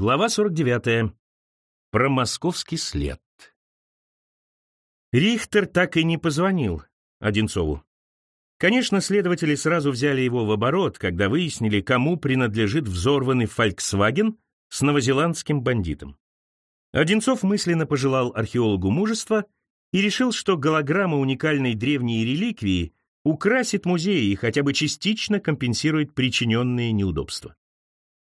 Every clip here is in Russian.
Глава 49. Про московский след. Рихтер так и не позвонил Одинцову. Конечно, следователи сразу взяли его в оборот, когда выяснили, кому принадлежит взорванный «Фольксваген» с новозеландским бандитом. Одинцов мысленно пожелал археологу мужества и решил, что голограмма уникальной древней реликвии украсит музей и хотя бы частично компенсирует причиненные неудобства.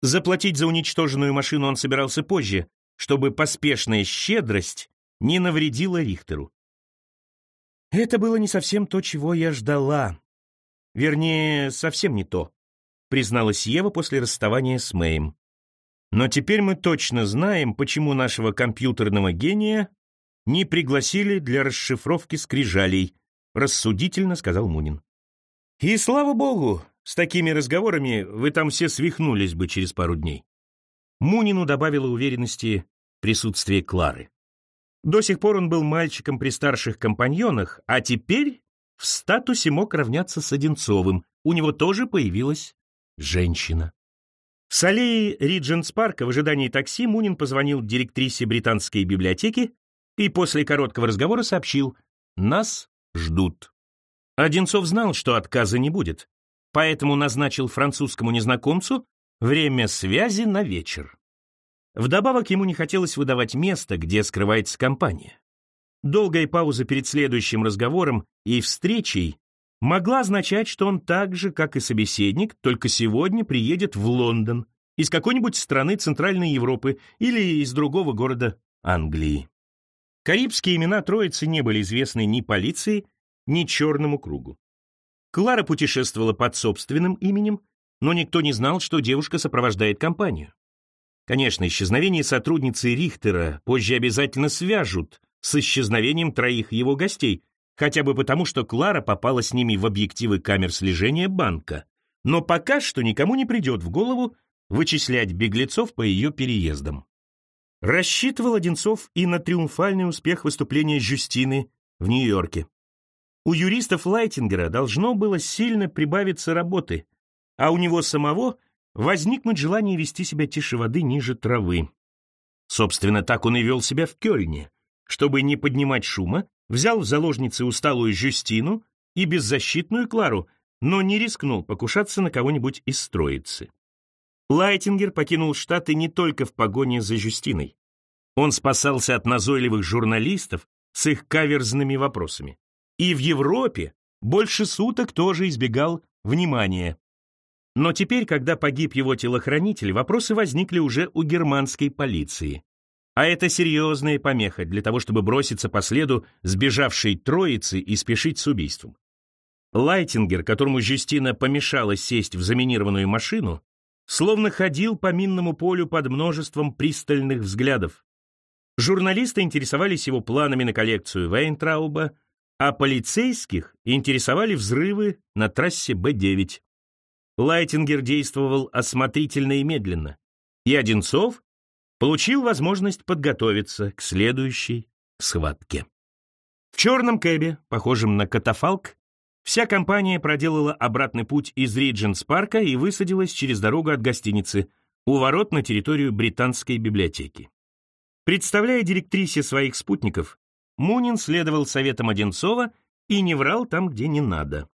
Заплатить за уничтоженную машину он собирался позже, чтобы поспешная щедрость не навредила Рихтеру. Это было не совсем то, чего я ждала. Вернее, совсем не то, призналась Ева после расставания с Мэем. Но теперь мы точно знаем, почему нашего компьютерного гения не пригласили для расшифровки скрижалей, рассудительно сказал Мунин. И слава богу, с такими разговорами вы там все свихнулись бы через пару дней. Мунину добавило уверенности присутствие Клары. До сих пор он был мальчиком при старших компаньонах, а теперь в статусе мог равняться с Одинцовым. У него тоже появилась женщина. С аллеи Ридженс Парка в ожидании такси Мунин позвонил директрисе британской библиотеки и после короткого разговора сообщил «Нас ждут». Одинцов знал, что отказа не будет поэтому назначил французскому незнакомцу время связи на вечер. Вдобавок ему не хотелось выдавать место, где скрывается компания. Долгая пауза перед следующим разговором и встречей могла означать, что он так же, как и собеседник, только сегодня приедет в Лондон из какой-нибудь страны Центральной Европы или из другого города Англии. Карибские имена троицы не были известны ни полиции, ни черному кругу. Клара путешествовала под собственным именем, но никто не знал, что девушка сопровождает компанию. Конечно, исчезновение сотрудницы Рихтера позже обязательно свяжут с исчезновением троих его гостей, хотя бы потому, что Клара попала с ними в объективы камер слежения банка. Но пока что никому не придет в голову вычислять беглецов по ее переездам. Рассчитывал Одинцов и на триумфальный успех выступления Жюстины в Нью-Йорке. У юристов Лайтингера должно было сильно прибавиться работы, а у него самого возникнуть желание вести себя тише воды ниже травы. Собственно, так он и вел себя в Кёльне. Чтобы не поднимать шума, взял в заложницы усталую Жюстину и беззащитную Клару, но не рискнул покушаться на кого-нибудь из строицы. Лайтингер покинул Штаты не только в погоне за Жюстиной. Он спасался от назойливых журналистов с их каверзными вопросами. И в Европе больше суток тоже избегал внимания. Но теперь, когда погиб его телохранитель, вопросы возникли уже у германской полиции. А это серьезная помеха для того, чтобы броситься по следу сбежавшей троицы и спешить с убийством. Лайтингер, которому Жюстина помешала сесть в заминированную машину, словно ходил по минному полю под множеством пристальных взглядов. Журналисты интересовались его планами на коллекцию Вейнтрауба, а полицейских интересовали взрывы на трассе Б-9. Лайтингер действовал осмотрительно и медленно, и Одинцов получил возможность подготовиться к следующей схватке. В черном кэбе, похожем на катафалк, вся компания проделала обратный путь из Ридженс-парка и высадилась через дорогу от гостиницы у ворот на территорию британской библиотеки. Представляя директрисе своих спутников, Мунин следовал советам Одинцова и не врал там, где не надо.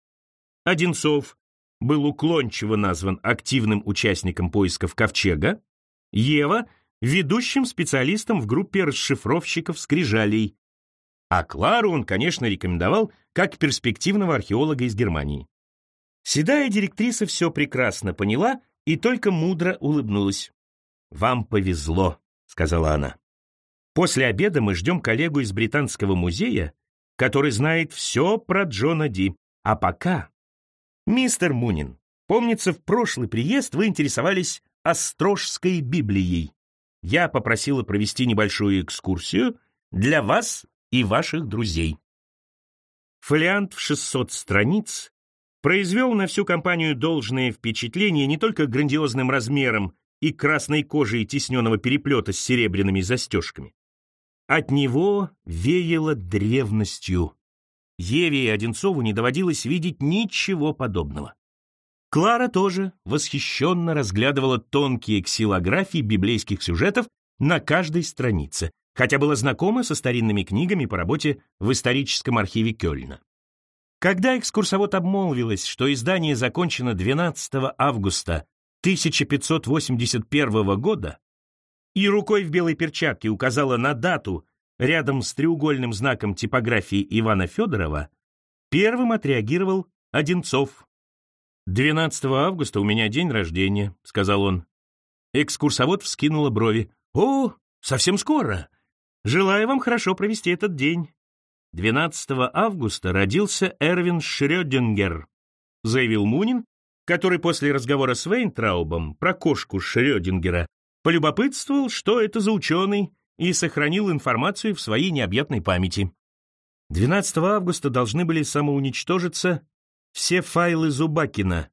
Одинцов был уклончиво назван активным участником поисков Ковчега, Ева — ведущим специалистом в группе расшифровщиков скрижалей, а Клару он, конечно, рекомендовал как перспективного археолога из Германии. Седая директриса все прекрасно поняла и только мудро улыбнулась. «Вам повезло», — сказала она. После обеда мы ждем коллегу из Британского музея, который знает все про Джона Ди. А пока... Мистер Мунин, помнится, в прошлый приезд вы интересовались Острожской Библией. Я попросила провести небольшую экскурсию для вас и ваших друзей. Фолиант в 600 страниц произвел на всю компанию должное впечатление не только грандиозным размером и красной кожей тисненного переплета с серебряными застежками. От него веяло древностью. Еве и Одинцову не доводилось видеть ничего подобного. Клара тоже восхищенно разглядывала тонкие ксилографии библейских сюжетов на каждой странице, хотя была знакома со старинными книгами по работе в историческом архиве Кёльна. Когда экскурсовод обмолвилась, что издание закончено 12 августа 1581 года и рукой в белой перчатке указала на дату рядом с треугольным знаком типографии Ивана Федорова, первым отреагировал Одинцов. «12 августа у меня день рождения», — сказал он. Экскурсовод вскинула брови. «О, совсем скоро. Желаю вам хорошо провести этот день». 12 августа родился Эрвин Шрёдингер, заявил Мунин, который после разговора с Вейнтраубом про кошку Шрёдингера полюбопытствовал, что это за ученый, и сохранил информацию в своей необъятной памяти. 12 августа должны были самоуничтожиться все файлы Зубакина,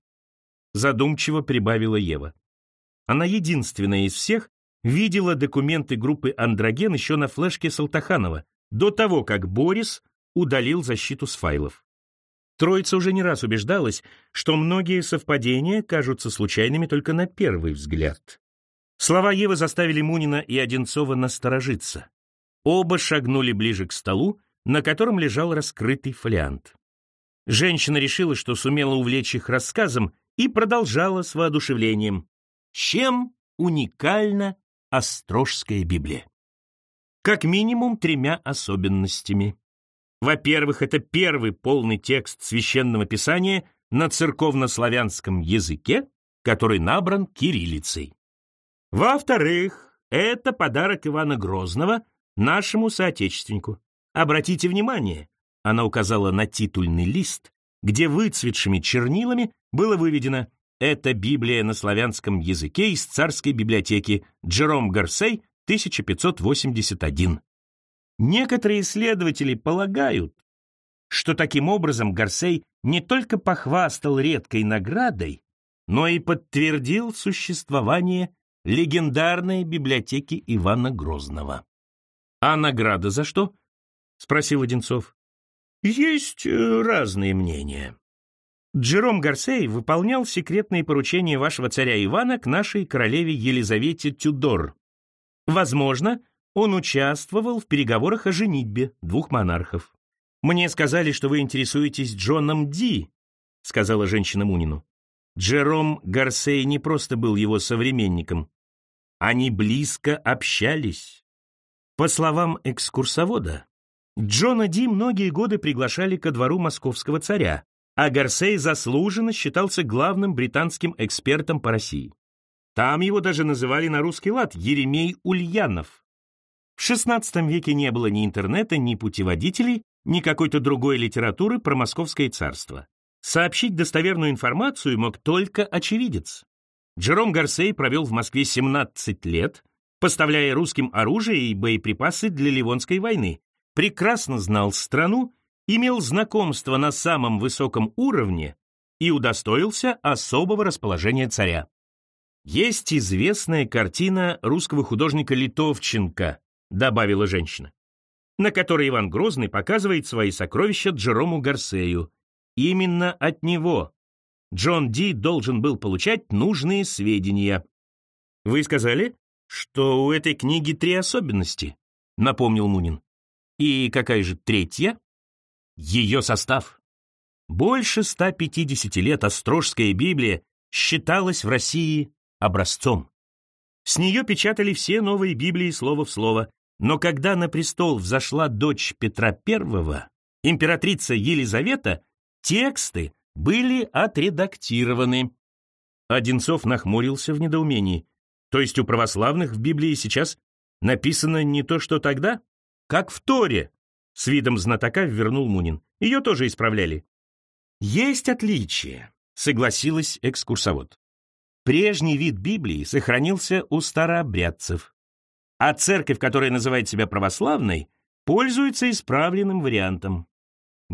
задумчиво прибавила Ева. Она единственная из всех видела документы группы «Андроген» еще на флешке Салтаханова, до того, как Борис удалил защиту с файлов. Троица уже не раз убеждалась, что многие совпадения кажутся случайными только на первый взгляд. Слова Евы заставили Мунина и Одинцова насторожиться. Оба шагнули ближе к столу, на котором лежал раскрытый фолиант. Женщина решила, что сумела увлечь их рассказом, и продолжала с воодушевлением. Чем уникальна Острожская Библия? Как минимум тремя особенностями. Во-первых, это первый полный текст священного писания на церковнославянском языке, который набран кириллицей. Во-вторых, это подарок Ивана Грозного нашему соотечественнику. Обратите внимание, она указала на титульный лист, где выцветшими чернилами было выведено «Это Библия на славянском языке из царской библиотеки Джером Гарсей, 1581». Некоторые исследователи полагают, что таким образом Гарсей не только похвастал редкой наградой, но и подтвердил существование легендарной библиотеки Ивана Грозного. «А награда за что?» — спросил Одинцов. «Есть э, разные мнения. Джером Гарсей выполнял секретные поручения вашего царя Ивана к нашей королеве Елизавете Тюдор. Возможно, он участвовал в переговорах о женитьбе двух монархов. «Мне сказали, что вы интересуетесь Джоном Ди», — сказала женщина Мунину. Джером Гарсей не просто был его современником. Они близко общались. По словам экскурсовода, Джона Ди многие годы приглашали ко двору московского царя, а Гарсей заслуженно считался главным британским экспертом по России. Там его даже называли на русский лад Еремей Ульянов. В XVI веке не было ни интернета, ни путеводителей, ни какой-то другой литературы про Московское царство. Сообщить достоверную информацию мог только очевидец. Джером Гарсей провел в Москве 17 лет, поставляя русским оружие и боеприпасы для Ливонской войны, прекрасно знал страну, имел знакомство на самом высоком уровне и удостоился особого расположения царя. Есть известная картина русского художника Литовченко добавила женщина, на которой Иван Грозный показывает свои сокровища Джерому Гарсею. Именно от него Джон Ди должен был получать нужные сведения. Вы сказали, что у этой книги три особенности, напомнил Мунин. И какая же третья? Ее состав. Больше 150 лет Острожская Библия считалась в России образцом. С нее печатали все новые Библии слово в слово, но когда на престол взошла дочь Петра I, императрица Елизавета, тексты были отредактированы. Одинцов нахмурился в недоумении. То есть у православных в Библии сейчас написано не то, что тогда? Как в Торе, с видом знатока вернул Мунин. Ее тоже исправляли. Есть отличие, согласилась экскурсовод. Прежний вид Библии сохранился у старообрядцев, а церковь, которая называет себя православной, пользуется исправленным вариантом.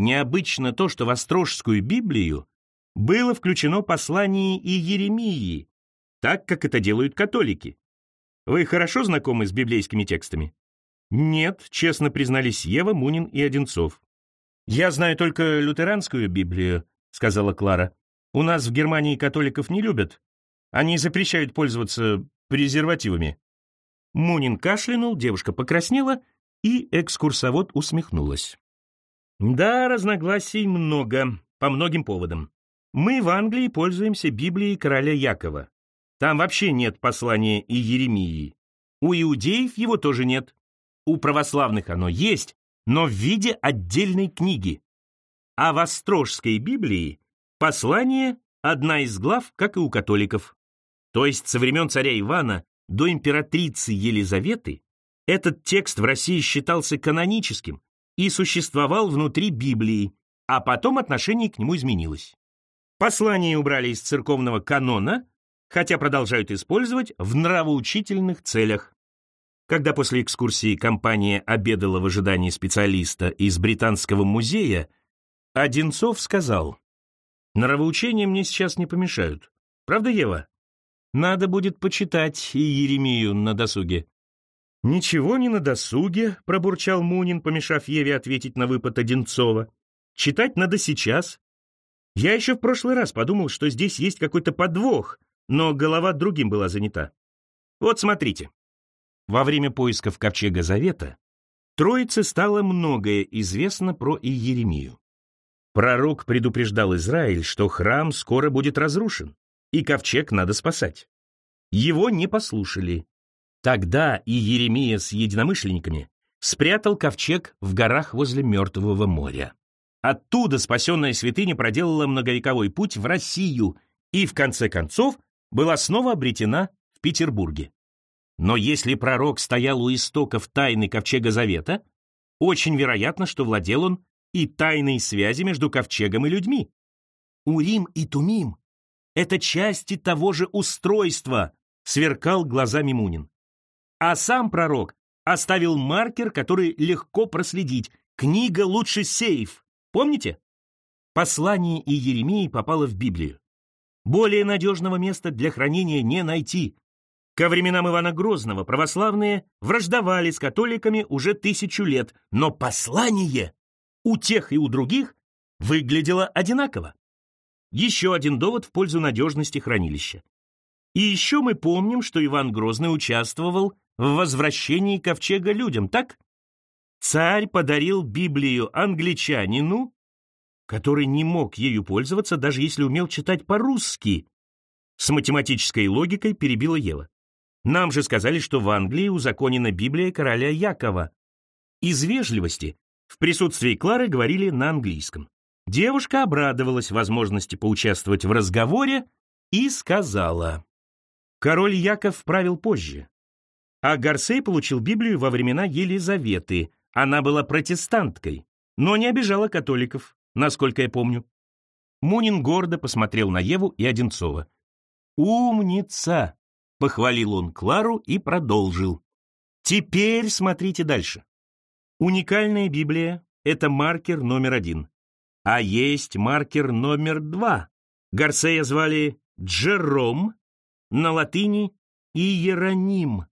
Необычно то, что в Острожскую Библию было включено послание и Еремии, так как это делают католики. Вы хорошо знакомы с библейскими текстами? Нет, честно признались Ева, Мунин и Одинцов. Я знаю только лютеранскую Библию, сказала Клара. У нас в Германии католиков не любят. Они запрещают пользоваться презервативами». Мунин кашлянул, девушка покраснела, и экскурсовод усмехнулась. «Да, разногласий много, по многим поводам. Мы в Англии пользуемся Библией короля Якова. Там вообще нет послания и Еремии. У иудеев его тоже нет. У православных оно есть, но в виде отдельной книги. А в Острожской Библии послание – одна из глав, как и у католиков. То есть со времен царя Ивана до императрицы Елизаветы этот текст в России считался каноническим и существовал внутри Библии, а потом отношение к нему изменилось. Послание убрали из церковного канона, хотя продолжают использовать в нравоучительных целях. Когда после экскурсии компания обедала в ожидании специалиста из Британского музея, Одинцов сказал, «Нравоучения мне сейчас не помешают. Правда, Ева? Надо будет почитать и Еремию на досуге». «Ничего не на досуге», — пробурчал Мунин, помешав Еве ответить на выпад Одинцова. «Читать надо сейчас, я еще в прошлый раз подумал, что здесь есть какой-то подвох, но голова другим была занята. Вот смотрите. Во время поисков Ковчега Завета Троице стало многое известно про Иеремию. Пророк предупреждал Израиль, что храм скоро будет разрушен, и ковчег надо спасать. Его не послушали. Тогда Иеремия с единомышленниками спрятал ковчег в горах возле Мертвого моря. Оттуда спасенная святыня проделала многовековой путь в Россию и, в конце концов, была снова обретена в Петербурге. Но если пророк стоял у истоков тайны Ковчега Завета, очень вероятно, что владел он и тайной связи между Ковчегом и людьми. Урим и Тумим — это части того же устройства, сверкал глазами Мунин. А сам пророк оставил маркер, который легко проследить. Книга лучше сейф. Помните? Послание Иеремии попало в Библию. Более надежного места для хранения не найти. Ко временам Ивана Грозного православные враждовали с католиками уже тысячу лет, но послание у тех и у других выглядело одинаково. Еще один довод в пользу надежности хранилища. И еще мы помним, что Иван Грозный участвовал в возвращении ковчега людям, так? Царь подарил Библию англичанину, который не мог ею пользоваться, даже если умел читать по-русски. С математической логикой перебила Ева. Нам же сказали, что в Англии узаконена Библия короля Якова. Из вежливости в присутствии Клары говорили на английском. Девушка обрадовалась возможности поучаствовать в разговоре и сказала. Король Яков правил позже, а Гарсей получил Библию во времена Елизаветы, она была протестанткой, но не обижала католиков, насколько я помню. Мунин гордо посмотрел на Еву и Одинцова. «Умница!» — похвалил он Клару и продолжил. «Теперь смотрите дальше. Уникальная Библия — это маркер номер один. А есть маркер номер два. Гарсея звали Джером, на латыни — Иероним.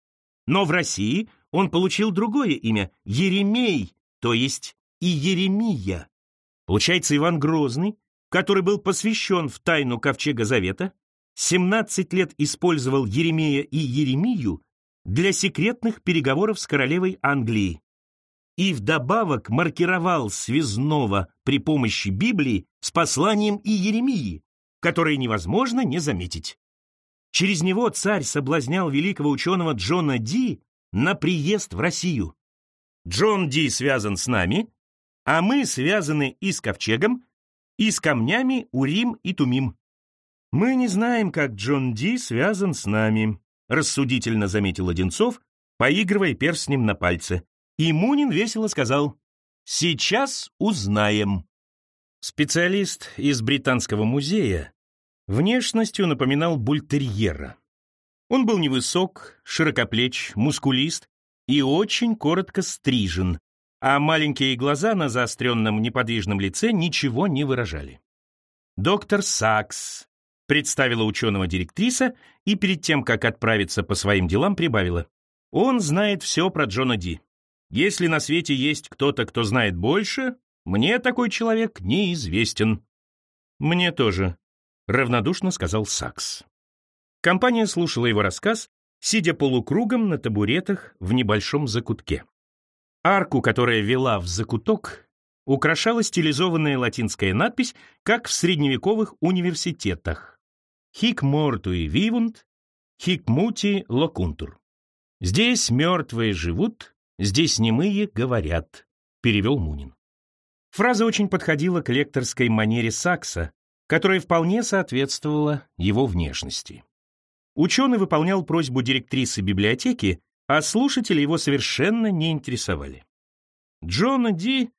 Но в России он получил другое имя — Еремей, то есть и Еремия. Получается, Иван Грозный, который был посвящен в тайну Ковчега Завета, 17 лет использовал Еремея и Еремию для секретных переговоров с королевой Англии. И вдобавок маркировал связного при помощи Библии с посланием и Еремии, которое невозможно не заметить. Через него царь соблазнял великого ученого Джона Ди на приезд в Россию. Джон Ди связан с нами, а мы связаны и с ковчегом, и с камнями Урим и Тумим. Мы не знаем, как Джон Ди связан с нами, рассудительно заметил Одинцов, поигрывая перстнем на пальце. И Мунин весело сказал, «Сейчас узнаем». Специалист из Британского музея внешностью напоминал бультерьера. Он был невысок, широкоплеч, мускулист и очень коротко стрижен, а маленькие глаза на заостренном неподвижном лице ничего не выражали. «Доктор Сакс», — представила ученого директриса и перед тем, как отправиться по своим делам, прибавила. «Он знает все про Джона Ди. Если на свете есть кто-то, кто знает больше, мне такой человек неизвестен». «Мне тоже», равнодушно сказал Сакс. Компания слушала его рассказ, сидя полукругом на табуретах в небольшом закутке. Арку, которая вела в закуток, украшала стилизованная латинская надпись, как в средневековых университетах. «Хик мортуи вивунт, хик мути локунтур». «Здесь мертвые живут, здесь немые говорят», — перевел Мунин. Фраза очень подходила к лекторской манере Сакса, которая вполне соответствовала его внешности. Ученый выполнял просьбу директрисы библиотеки, а слушатели его совершенно не интересовали. Джона Ди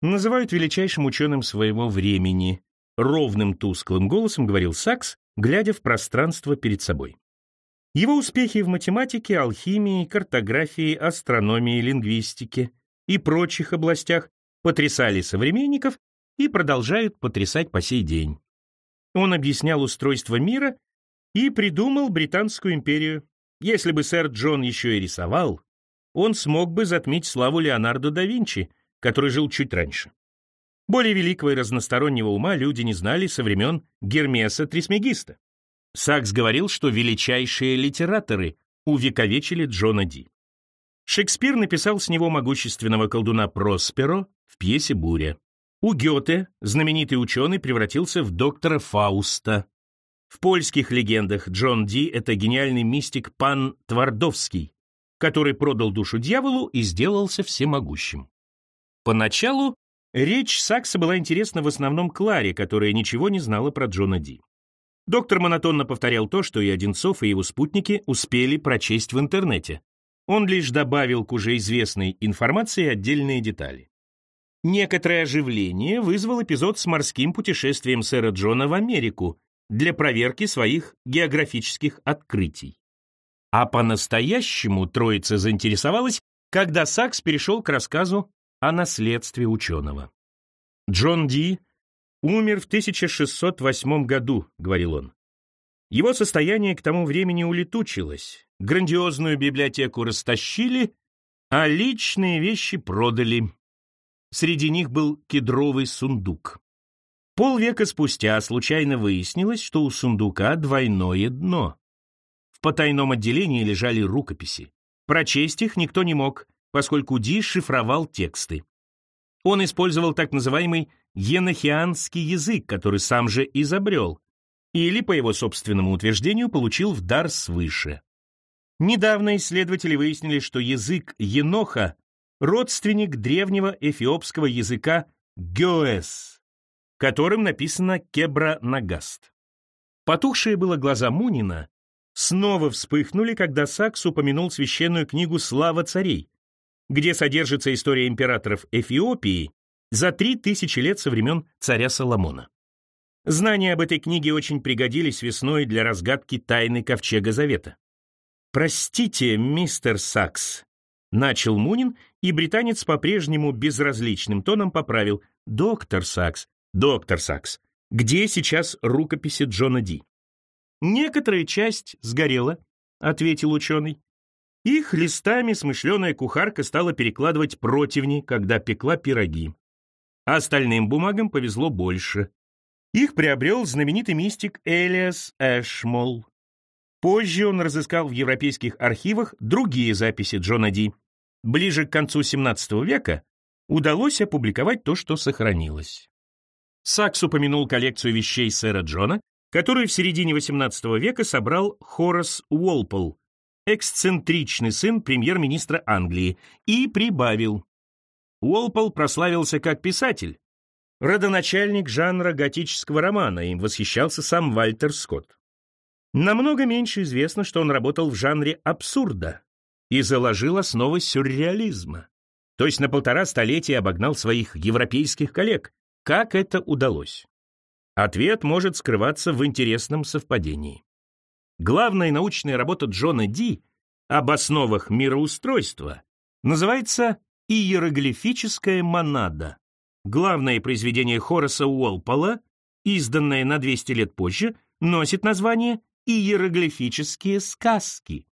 называют величайшим ученым своего времени, ровным тусклым голосом говорил Сакс, глядя в пространство перед собой. Его успехи в математике, алхимии, картографии, астрономии, лингвистике и прочих областях потрясали современников и продолжают потрясать по сей день. Он объяснял устройство мира и придумал Британскую империю. Если бы сэр Джон еще и рисовал, он смог бы затмить славу Леонардо да Винчи, который жил чуть раньше. Более великого и разностороннего ума люди не знали со времен Гермеса Трисмегиста. Сакс говорил, что величайшие литераторы увековечили Джона Ди. Шекспир написал с него могущественного колдуна Просперо в пьесе «Буря». У Гёте знаменитый ученый превратился в доктора Фауста. В польских легендах Джон Ди — это гениальный мистик пан Твардовский, который продал душу дьяволу и сделался всемогущим. Поначалу речь Сакса была интересна в основном Кларе, которая ничего не знала про Джона Ди. Доктор монотонно повторял то, что и Одинцов, и его спутники успели прочесть в интернете. Он лишь добавил к уже известной информации отдельные детали. Некоторое оживление вызвал эпизод с морским путешествием сэра Джона в Америку для проверки своих географических открытий. А по-настоящему троица заинтересовалась, когда Сакс перешел к рассказу о наследстве ученого. Джон Ди умер в 1608 году, говорил он. Его состояние к тому времени улетучилось, грандиозную библиотеку растащили, а личные вещи продали. Среди них был кедровый сундук. Полвека спустя случайно выяснилось, что у сундука двойное дно. В потайном отделении лежали рукописи. Прочесть их никто не мог, поскольку Ди шифровал тексты. Он использовал так называемый енохианский язык, который сам же изобрел, или, по его собственному утверждению, получил в дар свыше. Недавно исследователи выяснили, что язык еноха родственник древнего эфиопского языка гёэс, которым написано кебра-нагаст. Потухшие было глаза Мунина снова вспыхнули, когда Сакс упомянул священную книгу «Слава царей», где содержится история императоров Эфиопии за три тысячи лет со времен царя Соломона. Знания об этой книге очень пригодились весной для разгадки тайны Ковчега Завета. «Простите, мистер Сакс», Начал Мунин, и британец по-прежнему безразличным тоном поправил. «Доктор Сакс, доктор Сакс, где сейчас рукописи Джона Ди?» «Некоторая часть сгорела», — ответил ученый. Их листами смышленая кухарка стала перекладывать противни, когда пекла пироги. Остальным бумагам повезло больше. Их приобрел знаменитый мистик Элиас Эшмол. Позже он разыскал в европейских архивах другие записи Джона Ди. Ближе к концу XVII века удалось опубликовать то, что сохранилось. Сакс упомянул коллекцию вещей сэра Джона, которую в середине XVIII века собрал Хорас Уолпол, эксцентричный сын премьер-министра Англии, и прибавил. Уолпол прославился как писатель, родоначальник жанра готического романа, им восхищался сам Вальтер Скотт. Намного меньше известно, что он работал в жанре абсурда и заложил основы сюрреализма. То есть на полтора столетия обогнал своих европейских коллег. Как это удалось? Ответ может скрываться в интересном совпадении. Главная научная работа Джона Ди об основах мироустройства называется «Иероглифическая монада». Главное произведение Хораса Уолпола, изданное на 200 лет позже, носит название иероглифические сказки.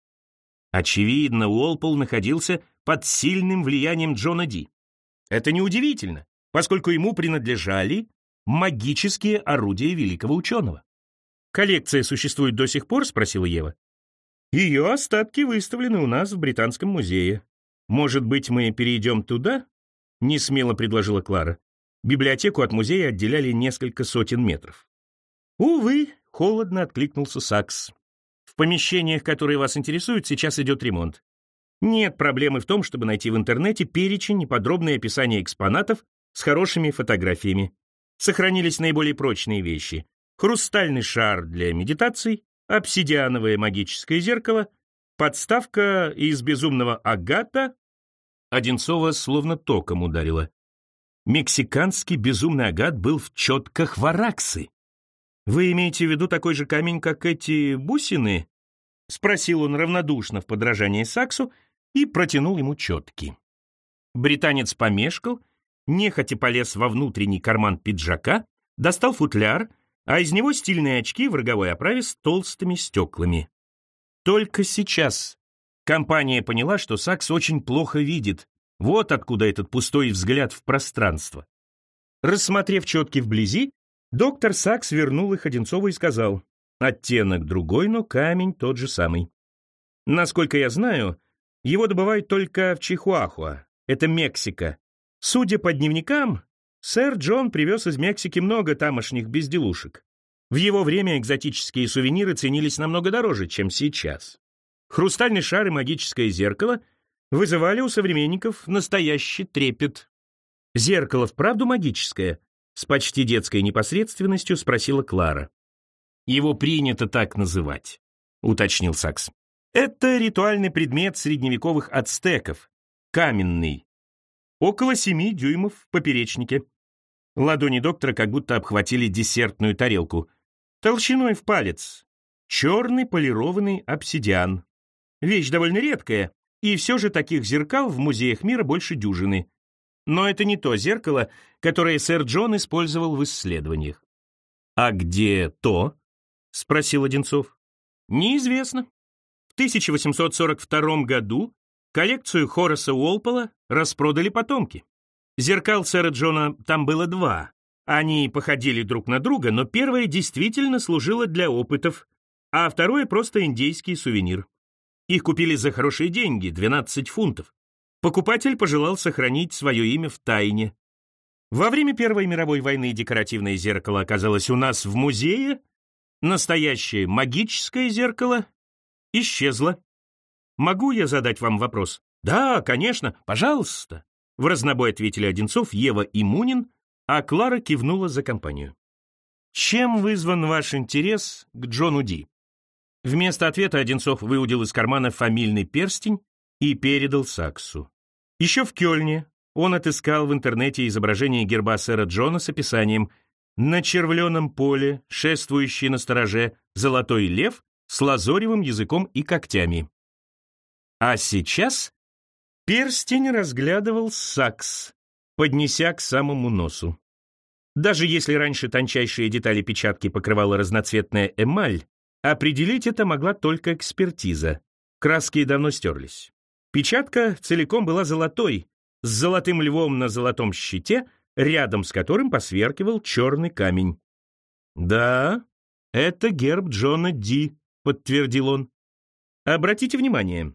Очевидно, Уолпол находился под сильным влиянием Джона Ди. Это неудивительно, поскольку ему принадлежали магические орудия великого ученого. «Коллекция существует до сих пор?» — спросила Ева. «Ее остатки выставлены у нас в Британском музее. Может быть, мы перейдем туда?» — несмело предложила Клара. Библиотеку от музея отделяли несколько сотен метров. «Увы», — холодно откликнулся Сакс. «В помещениях, которые вас интересуют, сейчас идет ремонт. Нет проблемы в том, чтобы найти в интернете перечень и подробное описание экспонатов с хорошими фотографиями. Сохранились наиболее прочные вещи. Хрустальный шар для медитаций, обсидиановое магическое зеркало, подставка из безумного агата. Одинцова словно током ударила. Мексиканский безумный агат был в четках вараксы. «Вы имеете в виду такой же камень, как эти бусины?» — спросил он равнодушно в подражании Саксу и протянул ему четки. Британец помешкал, нехотя полез во внутренний карман пиджака, достал футляр, а из него стильные очки в роговой оправе с толстыми стеклами. Только сейчас компания поняла, что Сакс очень плохо видит. Вот откуда этот пустой взгляд в пространство. Рассмотрев четки вблизи, доктор Сакс вернул их Одинцову и сказал, оттенок другой, но камень тот же самый. Насколько я знаю, его добывают только в Чихуахуа, это Мексика. Судя по дневникам, сэр Джон привез из Мексики много тамошних безделушек. В его время экзотические сувениры ценились намного дороже, чем сейчас. Хрустальный шар и магическое зеркало вызывали у современников настоящий трепет. «Зеркало вправду магическое?» — с почти детской непосредственностью спросила Клара. «Его принято так называть», — уточнил Сакс. Это ритуальный предмет средневековых ацтеков, каменный, около семи дюймов в поперечнике. Ладони доктора как будто обхватили десертную тарелку, толщиной в палец, черный полированный обсидиан. Вещь довольно редкая, и все же таких зеркал в музеях мира больше дюжины. Но это не то зеркало, которое сэр Джон использовал в исследованиях. «А где то?» — спросил Одинцов. «Неизвестно. В 1842 году коллекцию Хораса Уолпола распродали потомки. Зеркал сэра Джона там было два. Они походили друг на друга, но первое действительно служило для опытов, а второе просто индейский сувенир. Их купили за хорошие деньги, 12 фунтов. Покупатель пожелал сохранить свое имя в тайне. Во время Первой мировой войны декоративное зеркало оказалось у нас в музее, настоящее магическое зеркало исчезла. Могу я задать вам вопрос? Да, конечно, пожалуйста. В разнобой ответили Одинцов, Ева и Мунин, а Клара кивнула за компанию. Чем вызван ваш интерес к Джону Ди? Вместо ответа Одинцов выудил из кармана фамильный перстень и передал Саксу. Еще в Кёльне он отыскал в интернете изображение герба сэра Джона с описанием «На червленом поле, шествующий на стороже, золотой лев с лазоревым языком и когтями. А сейчас перстень разглядывал Сакс, поднеся к самому носу. Даже если раньше тончайшие детали печатки покрывала разноцветная эмаль, определить это могла только экспертиза. Краски давно стерлись. Печатка целиком была золотой, с золотым львом на золотом щите, рядом с которым посверкивал черный камень. Да, это герб Джона Ди, — подтвердил он. Обратите внимание,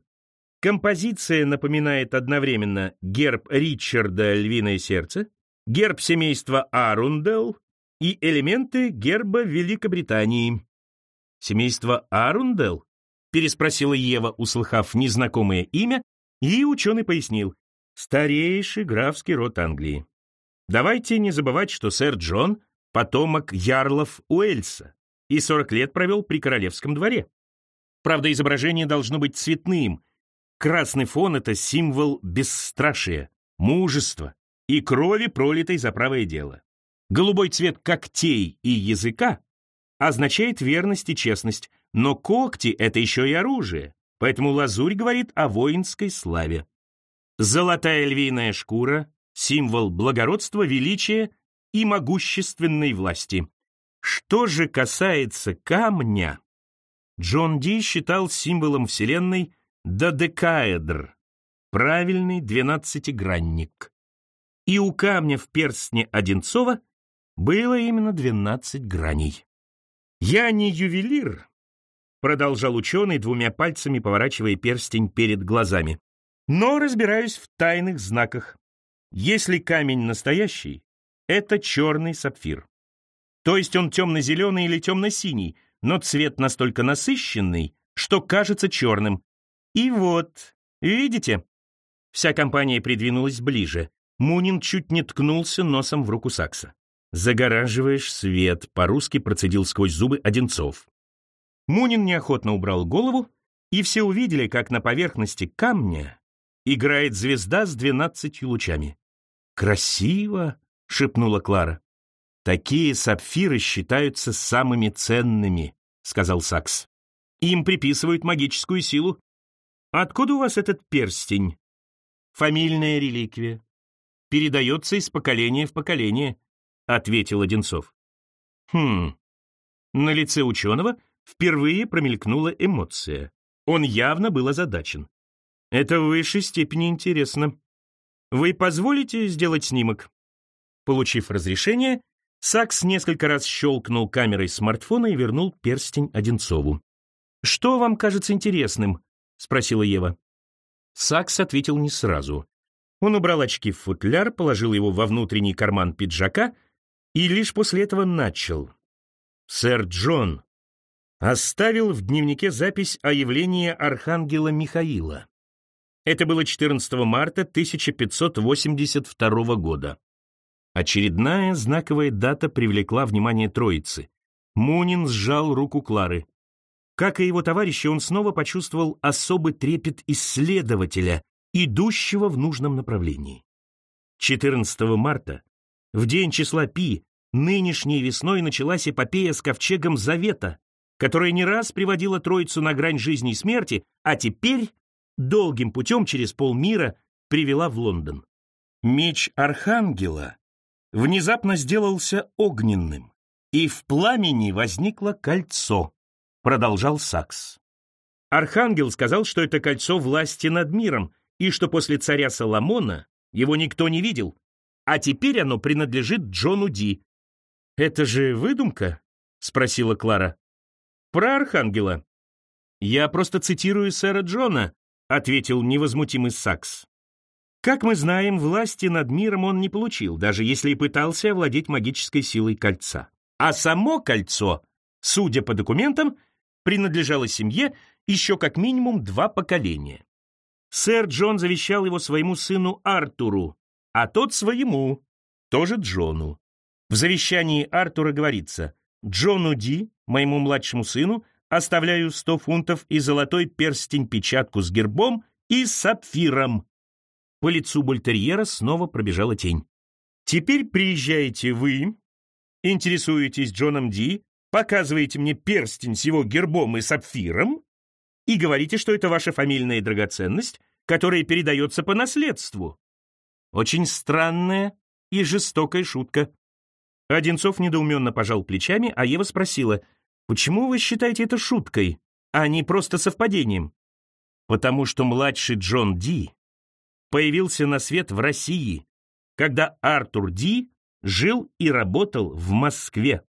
композиция напоминает одновременно герб Ричарда «Львиное сердце», герб семейства Арундел и элементы герба Великобритании. «Семейство Арундел?» — переспросила Ева, услыхав незнакомое имя, и ученый пояснил. «Старейший графский род Англии. Давайте не забывать, что сэр Джон — потомок ярлов Уэльса и 40 лет провел при королевском дворе. Правда, изображение должно быть цветным. Красный фон — это символ бесстрашия, мужества и крови, пролитой за правое дело. Голубой цвет когтей и языка означает верность и честность, но когти — это еще и оружие, поэтому лазурь говорит о воинской славе. Золотая львиная шкура — символ благородства, величия и могущественной власти. Что же касается камня, Джон Ди считал символом Вселенной додекаэдр, правильный двенадцатигранник. И у камня в перстне Одинцова было именно двенадцать граней. «Я не ювелир», — продолжал ученый, двумя пальцами поворачивая перстень перед глазами, «но разбираюсь в тайных знаках. Если камень настоящий, это черный сапфир. То есть он темно-зеленый или темно-синий, но цвет настолько насыщенный, что кажется черным. И вот, видите? Вся компания придвинулась ближе. Мунин чуть не ткнулся носом в руку Сакса. «Загораживаешь свет», — по-русски процедил сквозь зубы Одинцов. Мунин неохотно убрал голову, и все увидели, как на поверхности камня играет звезда с двенадцатью лучами. «Красиво!» — шепнула Клара. «Такие сапфиры считаются самыми ценными», — сказал Сакс. «Им приписывают магическую силу. Откуда у вас этот перстень?» «Фамильная реликвия. Передается из поколения в поколение», — ответил Одинцов. «Хм...» На лице ученого впервые промелькнула эмоция. Он явно был озадачен. «Это в высшей степени интересно. Вы позволите сделать снимок?» Получив разрешение, Сакс несколько раз щелкнул камерой смартфона и вернул перстень Одинцову. «Что вам кажется интересным?» — спросила Ева. Сакс ответил не сразу. Он убрал очки в футляр, положил его во внутренний карман пиджака и лишь после этого начал. «Сэр Джон оставил в дневнике запись о явлении архангела Михаила. Это было 14 марта 1582 года. Очередная знаковая дата привлекла внимание троицы. Мунин сжал руку Клары. Как и его товарищи, он снова почувствовал особый трепет исследователя, идущего в нужном направлении. 14 марта, в день числа Пи, нынешней весной началась эпопея с ковчегом Завета, которая не раз приводила троицу на грань жизни и смерти, а теперь долгим путем через полмира привела в Лондон. Меч Архангела внезапно сделался огненным, и в пламени возникло кольцо, продолжал Сакс. Архангел сказал, что это кольцо власти над миром, и что после царя Соломона его никто не видел, а теперь оно принадлежит Джону Ди. «Это же выдумка?» — спросила Клара. «Про Архангела». «Я просто цитирую сэра Джона», — ответил невозмутимый Сакс. Как мы знаем, власти над миром он не получил, даже если и пытался овладеть магической силой кольца. А само кольцо, судя по документам, принадлежало семье еще как минимум два поколения. Сэр Джон завещал его своему сыну Артуру, а тот своему, тоже Джону. В завещании Артура говорится «Джону Ди, моему младшему сыну, оставляю сто фунтов и золотой перстень-печатку с гербом и сапфиром, по лицу бультерьера снова пробежала тень. «Теперь приезжаете вы, интересуетесь Джоном Ди, показываете мне перстень с его гербом и сапфиром и говорите, что это ваша фамильная драгоценность, которая передается по наследству. Очень странная и жестокая шутка». Одинцов недоуменно пожал плечами, а Ева спросила, «Почему вы считаете это шуткой, а не просто совпадением?» «Потому что младший Джон Ди появился на свет в России, когда Артур Ди жил и работал в Москве.